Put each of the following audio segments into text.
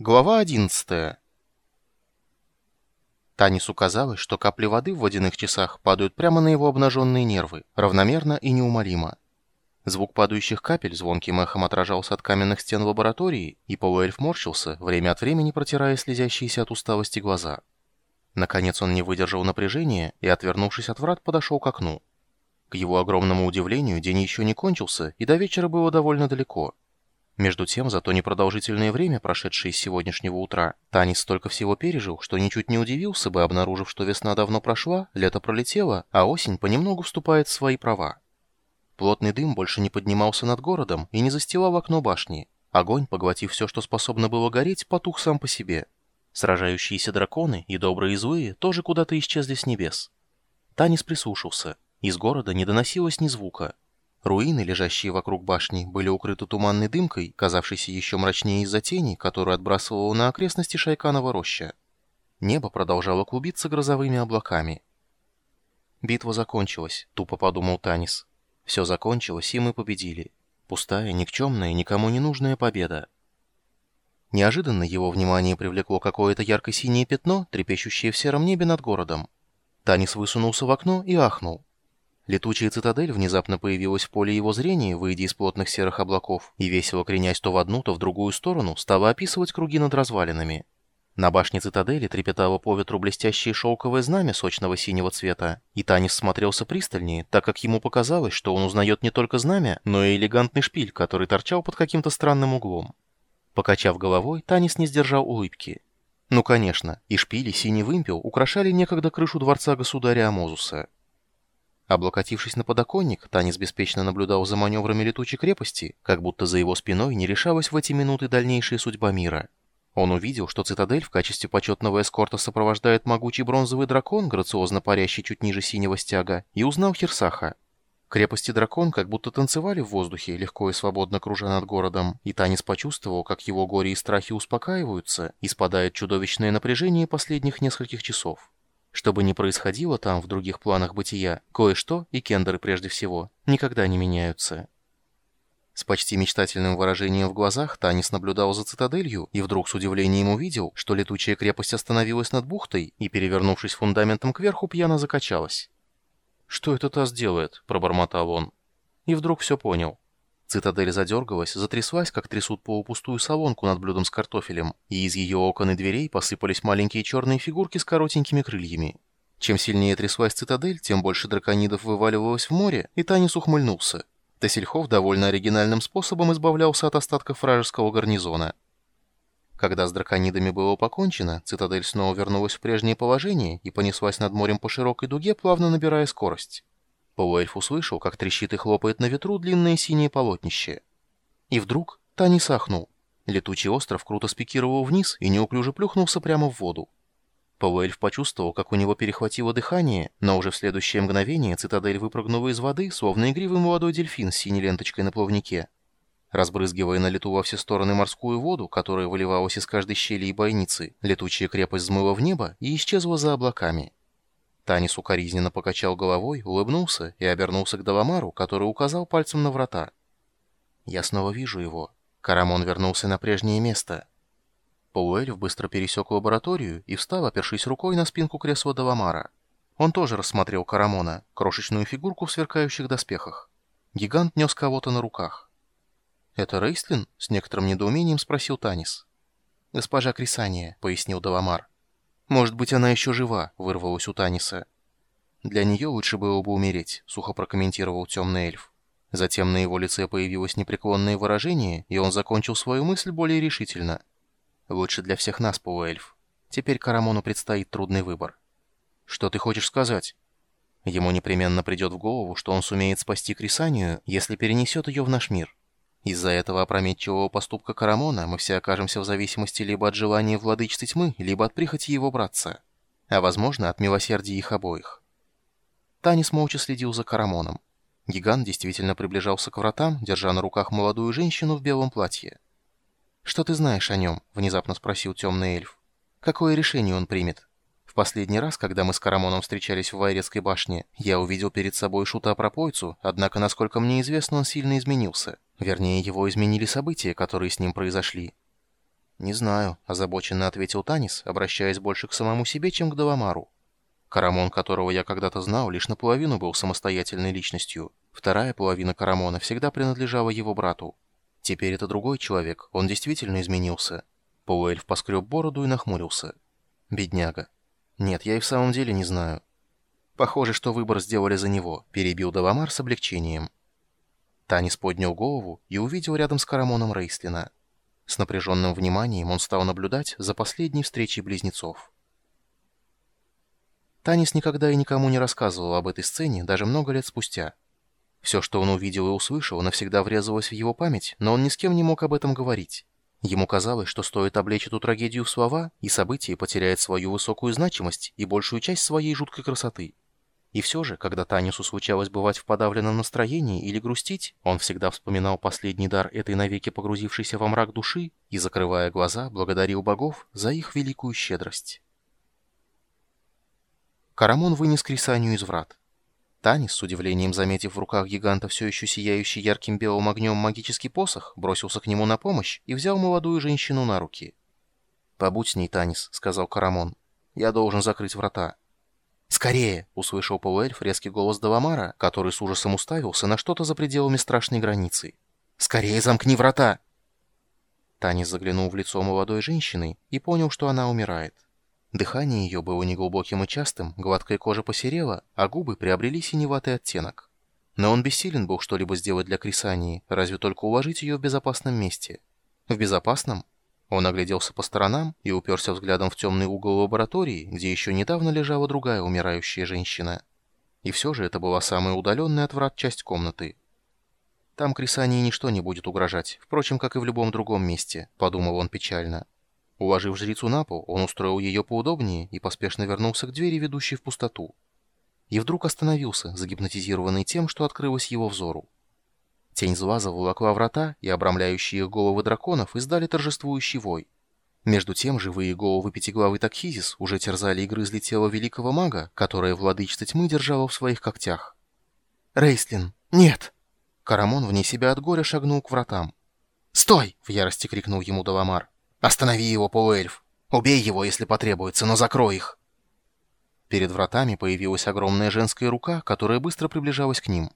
Глава 11 Танису казалось, что капли воды в водяных часах падают прямо на его обнаженные нервы, равномерно и неумолимо. Звук падающих капель звонким эхом отражался от каменных стен лаборатории, и полуэльф морщился, время от времени протирая слезящиеся от усталости глаза. Наконец он не выдержал напряжения и, отвернувшись от врат, подошел к окну. К его огромному удивлению, день еще не кончился, и до вечера было довольно далеко – между тем, за то непродолжительное время, прошедшее с сегодняшнего утра, Танис столько всего пережил, что ничуть не удивился бы, обнаружив, что весна давно прошла, лето пролетело, а осень понемногу вступает в свои права. Плотный дым больше не поднимался над городом и не застилал окно башни. Огонь, поглотив все, что способно было гореть, потух сам по себе. Сражающиеся драконы, и добрые и злые, тоже куда-то исчезли с небес. Танис прислушался. Из города не доносилось ни звука. Руины, лежащие вокруг башни, были укрыты туманной дымкой, казавшейся еще мрачнее из-за тени, которую отбрасывала на окрестности Шайканова роща. Небо продолжало клубиться грозовыми облаками. «Битва закончилась», — тупо подумал Танис. «Все закончилось, и мы победили. Пустая, никчемная, никому не нужная победа». Неожиданно его внимание привлекло какое-то ярко-синее пятно, трепещущее в сером небе над городом. Танис высунулся в окно и ахнул. Летучая цитадель внезапно появилась в поле его зрения, выйдя из плотных серых облаков, и весело кренясь то в одну, то в другую сторону, стала описывать круги над развалинами. На башне цитадели трепетало по ветру блестящее шелковое знамя сочного синего цвета, и Танис смотрелся пристальнее, так как ему показалось, что он узнает не только знамя, но и элегантный шпиль, который торчал под каким-то странным углом. Покачав головой, Танис не сдержал улыбки. Ну, конечно, и шпиль, и синий вымпел украшали некогда крышу дворца государя Амозуса. Облокотившись на подоконник, Танис беспечно наблюдал за маневрами летучей крепости, как будто за его спиной не решалась в эти минуты дальнейшая судьба мира. Он увидел, что цитадель в качестве почетного эскорта сопровождает могучий бронзовый дракон, грациозно парящий чуть ниже синего стяга, и узнал Херсаха. Крепости дракон как будто танцевали в воздухе, легко и свободно кружа над городом, и Танис почувствовал, как его горе и страхи успокаиваются, и спадает чудовищное напряжение последних нескольких часов. Что бы ни происходило там, в других планах бытия, кое-что, и кендеры прежде всего, никогда не меняются. С почти мечтательным выражением в глазах Танис наблюдал за цитаделью и вдруг с удивлением увидел, что летучая крепость остановилась над бухтой и, перевернувшись фундаментом кверху, пьяно закачалась. «Что это таз делает?» – пробормотал он. И вдруг все понял. Цитадель задергалась, затряслась, как трясут полупустую солонку над блюдом с картофелем, и из ее окон и дверей посыпались маленькие черные фигурки с коротенькими крыльями. Чем сильнее тряслась цитадель, тем больше драконидов вываливалось в море, и Танис ухмыльнулся. Тесельхов довольно оригинальным способом избавлялся от остатков вражеского гарнизона. Когда с драконидами было покончено, цитадель снова вернулась в прежнее положение и понеслась над морем по широкой дуге, плавно набирая скорость. Полуэльф услышал, как трещит и хлопает на ветру длинное синее полотнище. И вдруг Тани сахнул. Летучий остров круто спикировал вниз и неуклюже плюхнулся прямо в воду. Полуэльф почувствовал, как у него перехватило дыхание, но уже в следующее мгновение цитадель выпрыгнула из воды, словно игривый молодой дельфин с синей ленточкой на плавнике. Разбрызгивая на лету во все стороны морскую воду, которая выливалась из каждой щели и бойницы, летучая крепость взмыла в небо и исчезла за облаками. Танис укоризненно покачал головой, улыбнулся и обернулся к Даламару, который указал пальцем на врата. «Я снова вижу его». Карамон вернулся на прежнее место. Полуэльф быстро пересек лабораторию и встал, опершись рукой на спинку кресла Даламара. Он тоже рассмотрел Карамона, крошечную фигурку в сверкающих доспехах. Гигант нес кого-то на руках. «Это Рейстлин?» — с некоторым недоумением спросил Танис. «Госпожа Крисания», — пояснил Даламар. «Может быть, она еще жива», — вырвалась у Таниса. «Для нее лучше было бы умереть», — сухо прокомментировал темный эльф. Затем на его лице появилось непреклонное выражение, и он закончил свою мысль более решительно. «Лучше для всех нас, полуэльф. Теперь Карамону предстоит трудный выбор». «Что ты хочешь сказать?» Ему непременно придет в голову, что он сумеет спасти Крисанию, если перенесет ее в наш мир. Из-за этого опрометчивого поступка Карамона мы все окажемся в зависимости либо от желания владычицы тьмы, либо от прихоти его братца. А возможно, от милосердия их обоих. Танис молча следил за Карамоном. Гигант действительно приближался к вратам, держа на руках молодую женщину в белом платье. «Что ты знаешь о нем?» — внезапно спросил темный эльф. «Какое решение он примет?» последний раз, когда мы с Карамоном встречались в Вайрецкой башне, я увидел перед собой шута-пропойцу, однако, насколько мне известно, он сильно изменился. Вернее, его изменили события, которые с ним произошли. «Не знаю», — озабоченно ответил Танис, обращаясь больше к самому себе, чем к Даламару. Карамон, которого я когда-то знал, лишь наполовину был самостоятельной личностью. Вторая половина Карамона всегда принадлежала его брату. Теперь это другой человек, он действительно изменился. Полуэльф поскреб бороду и нахмурился. Бедняга. Нет, я и в самом деле не знаю. Похоже, что выбор сделали за него, перебил Даламар с облегчением. Танис поднял голову и увидел рядом с Карамоном Рейслина. С напряженным вниманием он стал наблюдать за последней встречей близнецов. Танис никогда и никому не рассказывал об этой сцене, даже много лет спустя. Все, что он увидел и услышал, навсегда врезалось в его память, но он ни с кем не мог об этом говорить. Ему казалось, что стоит облечь эту трагедию в слова, и событие потеряет свою высокую значимость и большую часть своей жуткой красоты. И все же, когда Танису случалось бывать в подавленном настроении или грустить, он всегда вспоминал последний дар этой навеки погрузившейся во мрак души и, закрывая глаза, благодарил богов за их великую щедрость. Карамон вынес Крисанию из врат. Танис, с удивлением заметив в руках гиганта все еще сияющий ярким белым огнем магический посох, бросился к нему на помощь и взял молодую женщину на руки. «Побудь с ней, Танис», — сказал Карамон. «Я должен закрыть врата». «Скорее!» — услышал полуэльф резкий голос Даламара, который с ужасом уставился на что-то за пределами страшной границы. «Скорее замкни врата!» Танис заглянул в лицо молодой женщины и понял, что она умирает. Дыхание ее было неглубоким и частым, гладкая кожа посерела, а губы приобрели синеватый оттенок. Но он бессилен был что-либо сделать для Крисании, разве только уложить ее в безопасном месте. В безопасном? Он огляделся по сторонам и уперся взглядом в темный угол лаборатории, где еще недавно лежала другая умирающая женщина. И все же это была самая удаленная от врат часть комнаты. Там Крисании ничто не будет угрожать, впрочем, как и в любом другом месте, подумал он печально. Уложив жрицу на пол, он устроил ее поудобнее и поспешно вернулся к двери, ведущей в пустоту. И вдруг остановился, загипнотизированный тем, что открылось его взору. Тень зла заволокла врата, и обрамляющие их головы драконов издали торжествующий вой. Между тем живые головы пятиглавый Такхизис уже терзали и грызли тело великого мага, которое владычица тьмы держала в своих когтях. «Рейслин, нет!» Карамон вне себя от горя шагнул к вратам. «Стой!» — в ярости крикнул ему Даламар. «Останови его, полуэльф! Убей его, если потребуется, но закрой их!» Перед вратами появилась огромная женская рука, которая быстро приближалась к ним.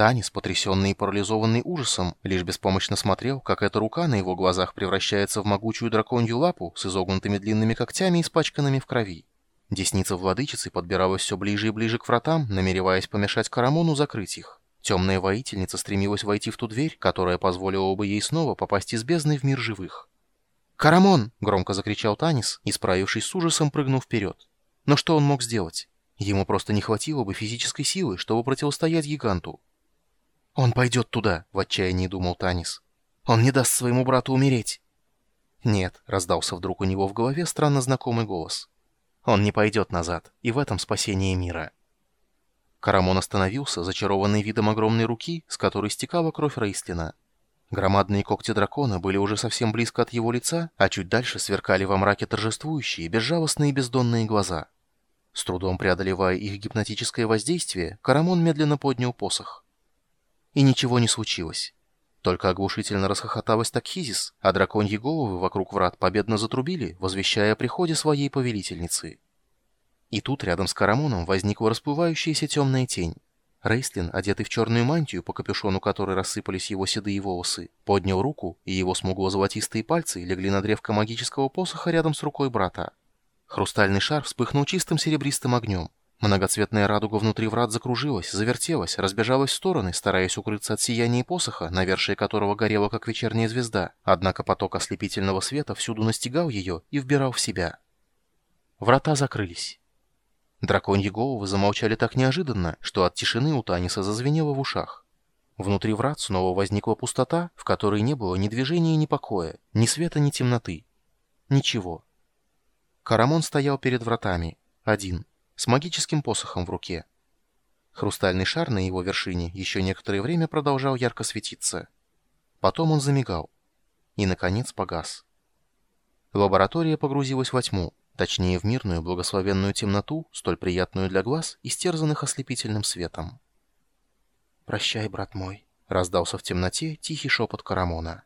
Танис, потрясенный и парализованный ужасом, лишь беспомощно смотрел, как эта рука на его глазах превращается в могучую драконью лапу с изогнутыми длинными когтями, испачканными в крови. Десница владычицы подбиралась все ближе и ближе к вратам, намереваясь помешать Карамону закрыть их. Темная воительница стремилась войти в ту дверь, которая позволила бы ей снова попасть из бездны в мир живых. «Карамон!» — громко закричал Танис, исправившись с ужасом, прыгнув вперед. Но что он мог сделать? Ему просто не хватило бы физической силы, чтобы противостоять гиганту. «Он пойдет туда», — в отчаянии думал Танис. «Он не даст своему брату умереть». «Нет», — раздался вдруг у него в голове странно знакомый голос. «Он не пойдет назад, и в этом спасение мира». Карамон остановился, зачарованный видом огромной руки, с которой стекала кровь Рейслина. Громадные когти дракона были уже совсем близко от его лица, а чуть дальше сверкали во мраке торжествующие, безжалостные бездонные глаза. С трудом преодолевая их гипнотическое воздействие, Карамон медленно поднял посох. И ничего не случилось. Только оглушительно расхохоталась Такхизис, а драконьи головы вокруг врат победно затрубили, возвещая о приходе своей повелительницы. И тут рядом с Карамоном возникла расплывающаяся темная тень. Рейстлин, одетый в черную мантию, по капюшону которой рассыпались его седые волосы, поднял руку, и его смугло-золотистые пальцы легли на древко магического посоха рядом с рукой брата. Хрустальный шар вспыхнул чистым серебристым огнем. Многоцветная радуга внутри врат закружилась, завертелась, разбежалась в стороны, стараясь укрыться от сияния посоха, навершие которого горело, как вечерняя звезда. Однако поток ослепительного света всюду настигал ее и вбирал в себя. Врата закрылись. Драконьи головы замолчали так неожиданно, что от тишины у Таниса зазвенело в ушах. Внутри врат снова возникла пустота, в которой не было ни движения, ни покоя, ни света, ни темноты. Ничего. Карамон стоял перед вратами, один, с магическим посохом в руке. Хрустальный шар на его вершине еще некоторое время продолжал ярко светиться. Потом он замигал. И, наконец, погас. Лаборатория погрузилась во тьму точнее в мирную благословенную темноту, столь приятную для глаз, истерзанных ослепительным светом. «Прощай, брат мой», — раздался в темноте тихий шепот Карамона.